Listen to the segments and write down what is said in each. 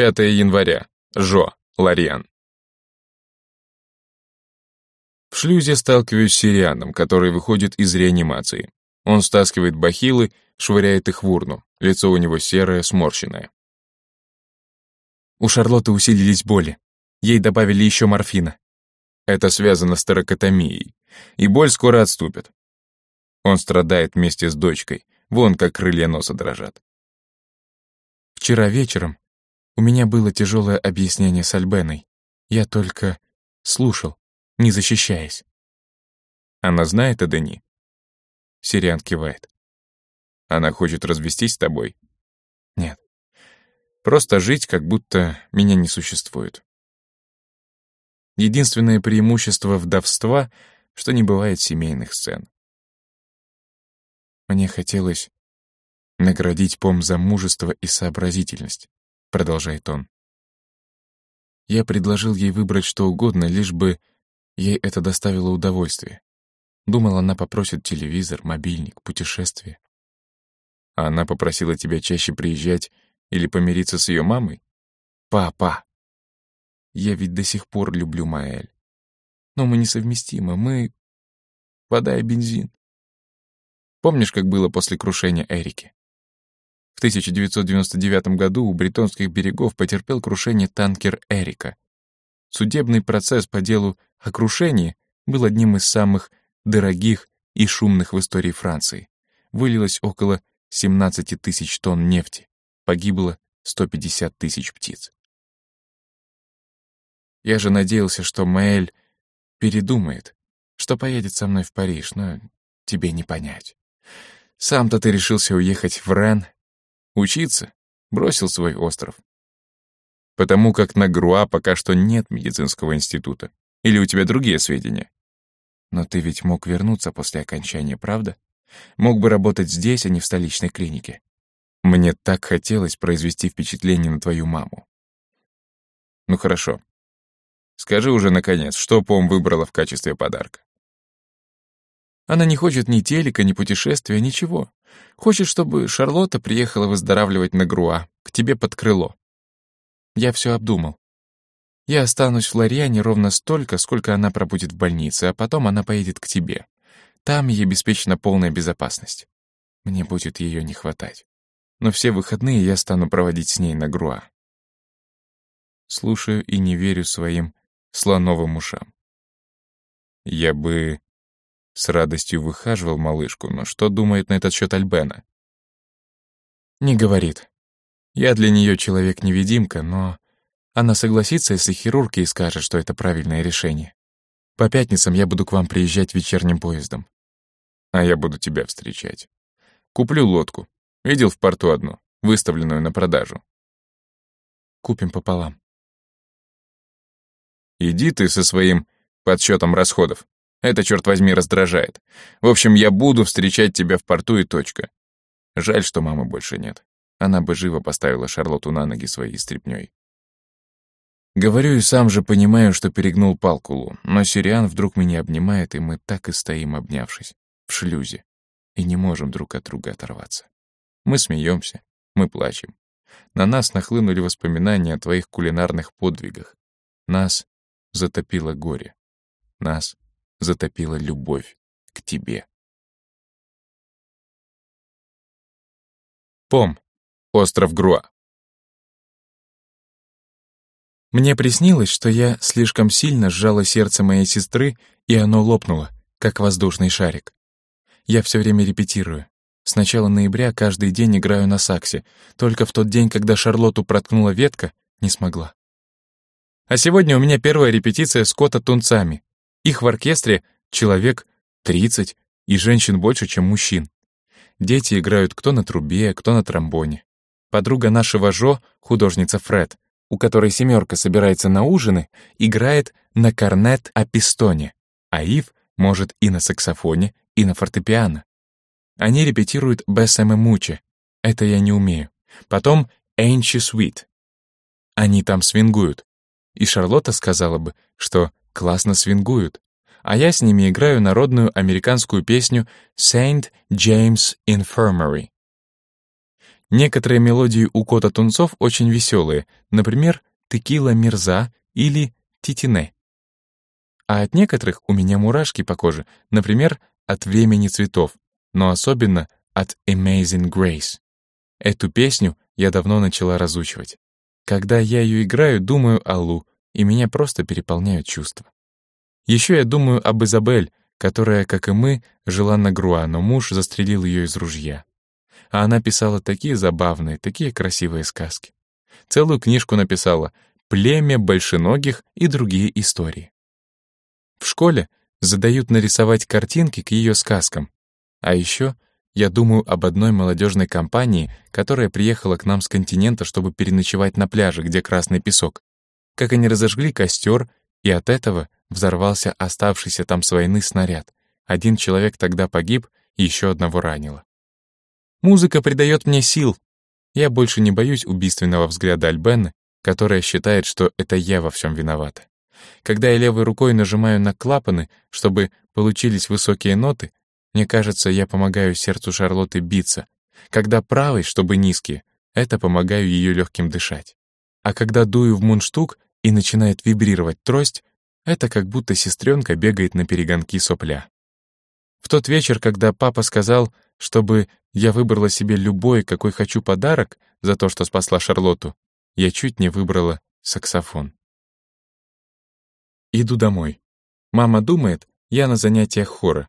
5 января. Жо, Лариан. В шлюзе сталкиваюсь с Сирианом, который выходит из реанимации. Он стаскивает бахилы, швыряет их в урну. Лицо у него серое, сморщенное. У Шарлотты усилились боли. Ей добавили еще морфина. Это связано с таракотомией. И боль скоро отступит. Он страдает вместе с дочкой. Вон как крылья носа дрожат. Вчера вечером у меня было тяжелое объяснение с Альбеной. Я только слушал, не защищаясь. Она знает о Дени? Сириан кивает. Она хочет развестись с тобой? Нет. Просто жить, как будто меня не существует. Единственное преимущество вдовства, что не бывает семейных сцен. Мне хотелось наградить Пом за мужество и сообразительность, продолжает он. Я предложил ей выбрать что угодно, лишь бы ей это доставило удовольствие. Думал, она попросит телевизор, мобильник, путешествие. А она попросила тебя чаще приезжать или помириться с ее мамой? Папа, я ведь до сих пор люблю Маэль. Но мы несовместимы, мы... Вода и бензин. Помнишь, как было после крушения Эрики? В 1999 году у бритонских берегов потерпел крушение танкер «Эрика». Судебный процесс по делу о крушении был одним из самых дорогих и шумных в истории Франции. Вылилось около 17 тысяч тонн нефти, погибло 150 тысяч птиц. Я же надеялся, что Мэйль передумает, что поедет со мной в Париж, но тебе не понять. Сам-то ты решился уехать в Рен, учиться, бросил свой остров. Потому как на Груа пока что нет медицинского института. Или у тебя другие сведения? Но ты ведь мог вернуться после окончания, правда? Мог бы работать здесь, а не в столичной клинике. Мне так хотелось произвести впечатление на твою маму. Ну хорошо. Скажи уже, наконец, что Пом выбрала в качестве подарка? Она не хочет ни телека, ни путешествия, ничего. Хочет, чтобы Шарлотта приехала выздоравливать на Груа, к тебе под крыло. Я все обдумал. Я останусь в Лориане ровно столько, сколько она пробудет в больнице, а потом она поедет к тебе. Там ей обеспечена полная безопасность. Мне будет ее не хватать. Но все выходные я стану проводить с ней на Груа. Слушаю и не верю своим слоновым ушам. Я бы с радостью выхаживал малышку, но что думает на этот счет Альбена? Не говорит. Я для нее человек-невидимка, но она согласится, если хирург ей скажет, что это правильное решение. По пятницам я буду к вам приезжать вечерним поездом. А я буду тебя встречать. Куплю лодку. Видел в порту одну, выставленную на продажу. Купим пополам. Иди ты со своим подсчетом расходов. Это, черт возьми, раздражает. В общем, я буду встречать тебя в порту и точка. Жаль, что мамы больше нет. Она бы живо поставила Шарлотту на ноги своей стряпнёй. Говорю и сам же понимаю, что перегнул палкулу, но Сириан вдруг меня обнимает, и мы так и стоим, обнявшись, в шлюзе, и не можем друг от друга оторваться. Мы смеемся, мы плачем. На нас нахлынули воспоминания о твоих кулинарных подвигах. Нас затопило горе. Нас затопила любовь к тебе. Пом. Остров Груа. Мне приснилось, что я слишком сильно сжала сердце моей сестры, и оно лопнуло, как воздушный шарик. Я все время репетирую. С начала ноября каждый день играю на саксе, только в тот день, когда Шарлотту проткнула ветка, не смогла. А сегодня у меня первая репетиция с кота-тунцами. Их в оркестре человек 30, и женщин больше, чем мужчин. Дети играют кто на трубе, кто на тромбоне. Подруга нашего Жо, художница Фред, у которой семерка собирается на ужины, играет на корнет а пистоне, а Ив может и на саксофоне, и на фортепиано. Они репетируют «Бессаме Муче», это я не умею. Потом «Энчи Свит». Они там свингуют. И Шарлотта сказала бы, что классно свингуют. А я с ними играю народную американскую песню «Saint James Infirmary». Некоторые мелодии у кота Тунцов очень веселые, например, «Текила Мирза» или «Титине». А от некоторых у меня мурашки по коже, например, от «Времени цветов», но особенно от «Amazing Grace». Эту песню я давно начала разучивать. Когда я ее играю, думаю о Лу, и меня просто переполняют чувства. Еще я думаю об Изабель, которая, как и мы, жила на Груа, но муж застрелил ее из ружья. А она писала такие забавные, такие красивые сказки. Целую книжку написала «Племя большеногих и другие истории». В школе задают нарисовать картинки к ее сказкам. А еще я думаю об одной молодежной компании, которая приехала к нам с континента, чтобы переночевать на пляже, где красный песок. Как они разожгли костер, и от этого взорвался оставшийся там с войны снаряд. Один человек тогда погиб, еще одного ранило. Музыка придает мне сил. Я больше не боюсь убийственного взгляда Альбены, которая считает, что это я во всем виновата. Когда я левой рукой нажимаю на клапаны, чтобы получились высокие ноты, мне кажется, я помогаю сердцу Шарлотты биться. Когда правой, чтобы низкие, это помогаю ее легким дышать. А когда дую в мундштук и начинает вибрировать трость, это как будто сестренка бегает на перегонки сопля. В тот вечер, когда папа сказал, чтобы я выбрала себе любой, какой хочу подарок за то, что спасла Шарлотту, я чуть не выбрала саксофон. Иду домой. Мама думает, я на занятиях хора.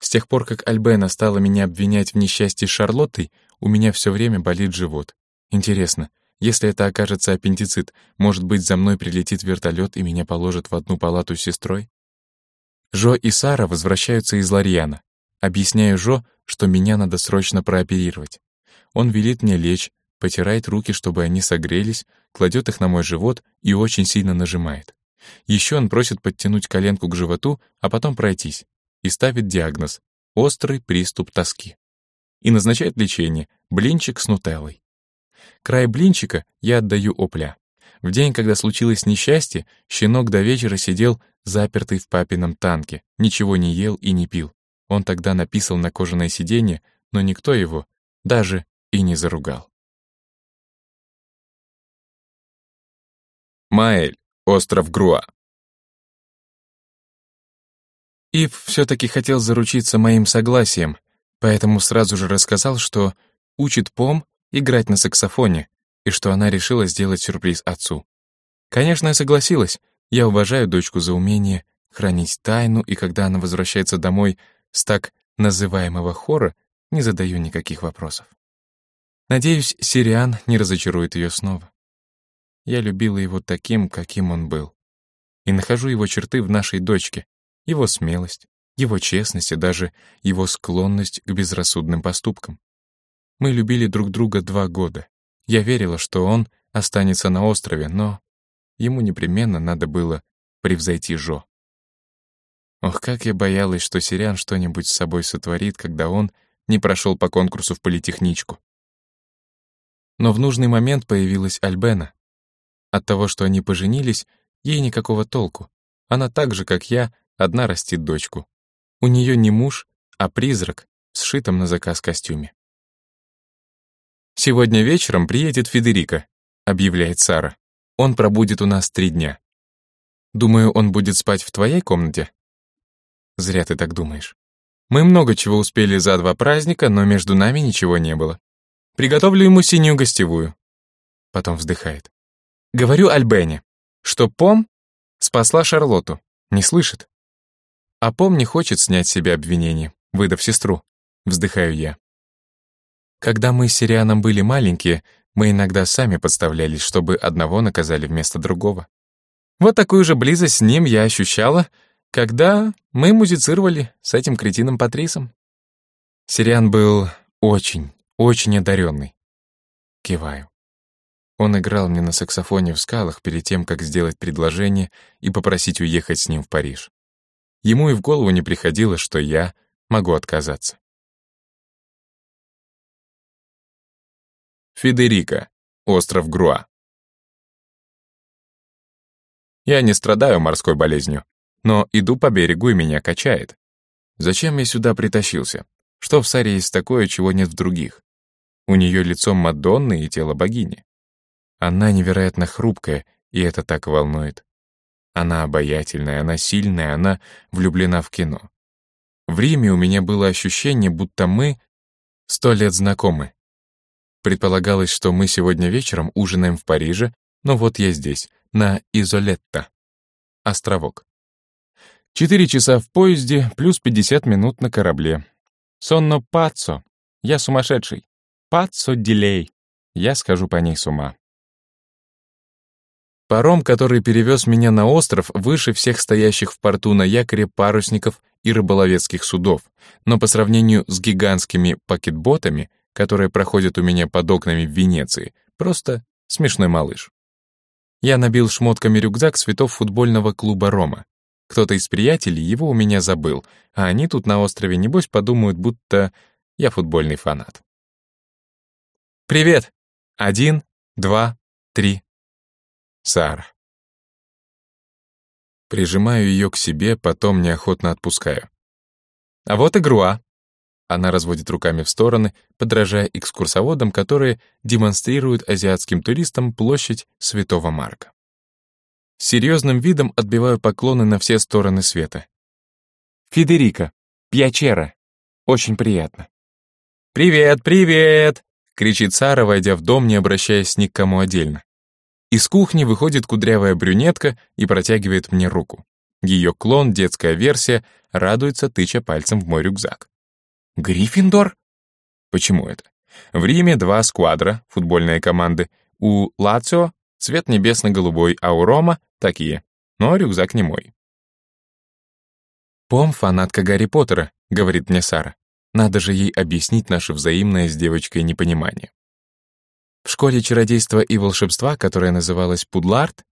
С тех пор, как Альбена стала меня обвинять в несчастье с Шарлоттой, у меня все время болит живот. Интересно, если это окажется аппендицит, может быть, за мной прилетит вертолет и меня положат в одну палату с сестрой? Жо и Сара возвращаются из Ларьяна. Объясняю Жо, что меня надо срочно прооперировать. Он велит мне лечь, потирает руки, чтобы они согрелись, кладет их на мой живот и очень сильно нажимает. Еще он просит подтянуть коленку к животу, а потом пройтись, и ставит диагноз — острый приступ тоски. И назначает лечение — блинчик с нутеллой. Край блинчика я отдаю опля. В день, когда случилось несчастье, щенок до вечера сидел запертый в папином танке, ничего не ел и не пил. Он тогда написал на кожаное сиденье, но никто его даже и не заругал. Маэль, остров Груа. Ив все-таки хотел заручиться моим согласием, поэтому сразу же рассказал, что учит Пом играть на саксофоне, и что она решила сделать сюрприз отцу. Конечно, я согласилась. Я уважаю дочку за умение хранить тайну, и когда она возвращается домой с так называемого хора, не задаю никаких вопросов. Надеюсь, Сириан не разочарует ее снова. Я любила его таким, каким он был. И нахожу его черты в нашей дочке, его смелость, его честность и даже его склонность к безрассудным поступкам. Мы любили друг друга два года. Я верила, что он останется на острове, но ему непременно надо было превзойти Жо. Ох, как я боялась, что Сириан что-нибудь с собой сотворит, когда он не прошел по конкурсу в политехничку. Но в нужный момент появилась Альбена. От того, что они поженились, ей никакого толку. Она так же, как я, одна растит дочку. У нее не муж, а призрак в сшитом на заказ костюме. «Сегодня вечером приедет Федерико», — объявляет Сара. «Он пробудет у нас три дня. Думаю, он будет спать в твоей комнате?» «Зря ты так думаешь. Мы много чего успели за два праздника, но между нами ничего не было. Приготовлю ему синюю гостевую». Потом вздыхает. «Говорю Альбене, что Пом спасла Шарлотту. Не слышит. А Пом не хочет снять с себя обвинение, выдав сестру. Вздыхаю я. Когда мы с Сирианом были маленькие, мы иногда сами подставлялись, чтобы одного наказали вместо другого. Вот такую же близость с ним я ощущала, когда мы музицировали с этим кретином Патрисом. Сириан был очень, очень одаренный. Киваю. Он играл мне на саксофоне в скалах перед тем, как сделать предложение и попросить уехать с ним в Париж. Ему и в голову не приходило, что я могу отказаться. Федерико, остров Груа. Я не страдаю морской болезнью, но иду по берегу и меня качает. Зачем я сюда притащился? Что в Саре есть такое, чего нет в других? У нее лицо Мадонны и тело богини. Она невероятно хрупкая, и это так волнует. Она обаятельная, она сильная, она влюблена в кино. В Риме у меня было ощущение, будто мы сто лет знакомы. Предполагалось, что мы сегодня вечером ужинаем в Париже, но вот я здесь, на Изолетто. Островок. Четыре часа в поезде, плюс пятьдесят минут на корабле. Сонно паццо. Я сумасшедший. Паццо дилей. Я схожу по ней с ума. Паром, который перевез меня на остров, выше всех стоящих в порту на якоре парусников и рыболовецких судов, но по сравнению с гигантскими пакетботами, которые проходят у меня под окнами в Венеции, просто смешной малыш. Я набил шмотками рюкзак цветов футбольного клуба «Рома». Кто-то из приятелей его у меня забыл, а они тут на острове, небось, подумают, будто я футбольный фанат. «Привет! Один, два, три». Сара. Прижимаю ее к себе, потом неохотно отпускаю. «А вот и Груа». Она разводит руками в стороны, подражая экскурсоводам, которые демонстрируют азиатским туристам площадь Святого Марка. С серьезным видом отбиваю поклоны на все стороны света. «Федерико, Пьячера, очень приятно». «Привет, привет!» — кричит Сара, войдя в дом, не обращаясь ни к кому отдельно. Из кухни выходит кудрявая брюнетка и протягивает мне руку. Ее клон, детская версия, радуется, тыча пальцем в мой рюкзак. Гриффиндор? Почему это? В Риме два сквадра, футбольные команды. У Лацио цвет небесно-голубой, а у Рома такие. Но рюкзак не мой. «Пом — фанатка Гарри Поттера», — говорит мне Сара. Надо же ей объяснить наше взаимное с девочкой непонимание. В школе чародейства и волшебства, которая называлась Пудлард,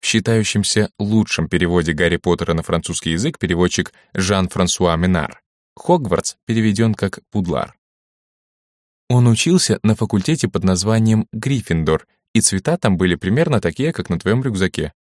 в считающемся лучшем переводе Гарри Поттера на французский язык переводчик Жан-Франсуа Минар. Хогвартс переведен как Пудлар. Он учился на факультете под названием Гриффиндор, и цвета там были примерно такие, как на твоем рюкзаке.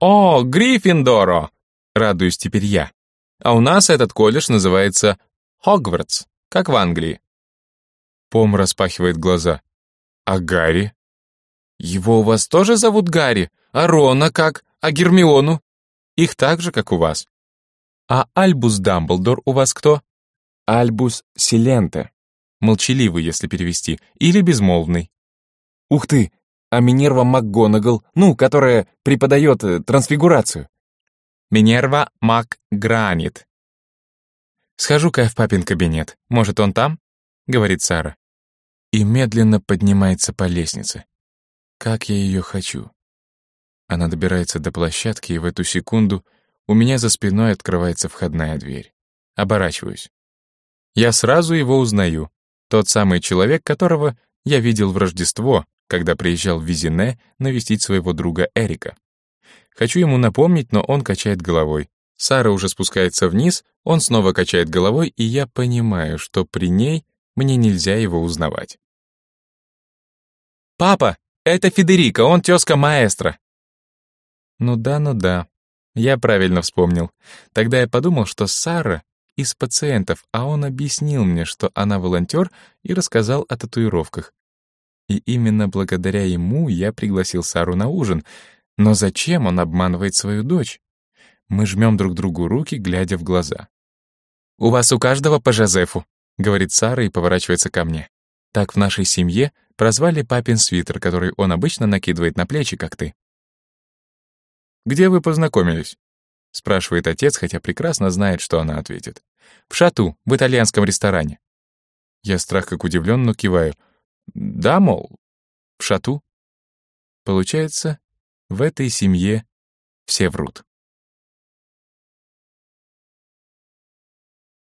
«О, Гриффиндоро!» — радуюсь теперь я. А у нас этот колледж называется Хогвартс, как в Англии. Пом распахивает глаза. А Гарри? Его у вас тоже зовут Гарри? А Рона как? А Гермиону? Их так же, как у вас. А Альбус Дамблдор у вас кто? Альбус Силенте. Молчаливый, если перевести, или безмолвный. Ух ты, а Минерва МакГонагал, ну, которая преподает э, трансфигурацию. Минерва МакГранит. «Схожу-ка в папин кабинет. Может, он там?» — говорит Сара и медленно поднимается по лестнице. Как я ее хочу. Она добирается до площадки, и в эту секунду у меня за спиной открывается входная дверь. Оборачиваюсь. Я сразу его узнаю. Тот самый человек, которого я видел в Рождество, когда приезжал в Визине навестить своего друга Эрика. Хочу ему напомнить, но он качает головой. Сара уже спускается вниз, он снова качает головой, и я понимаю, что при ней мне нельзя его узнавать. «Папа, это Федерико, он тезка маэстро». Ну да, ну да. Я правильно вспомнил. Тогда я подумал, что Сара из пациентов, а он объяснил мне, что она волонтер, и рассказал о татуировках. И именно благодаря ему я пригласил Сару на ужин. Но зачем он обманывает свою дочь? Мы жмем друг другу руки, глядя в глаза. «У вас у каждого по Жозефу», — говорит Сара и поворачивается ко мне. Так в нашей семье прозвали папин свитер, который он обычно накидывает на плечи, как ты. «Где вы познакомились?» — спрашивает отец, хотя прекрасно знает, что она ответит. «В шату, в итальянском ресторане». Я страх как удивленно киваю. «Да, мол, в шату?» Получается, в этой семье все врут.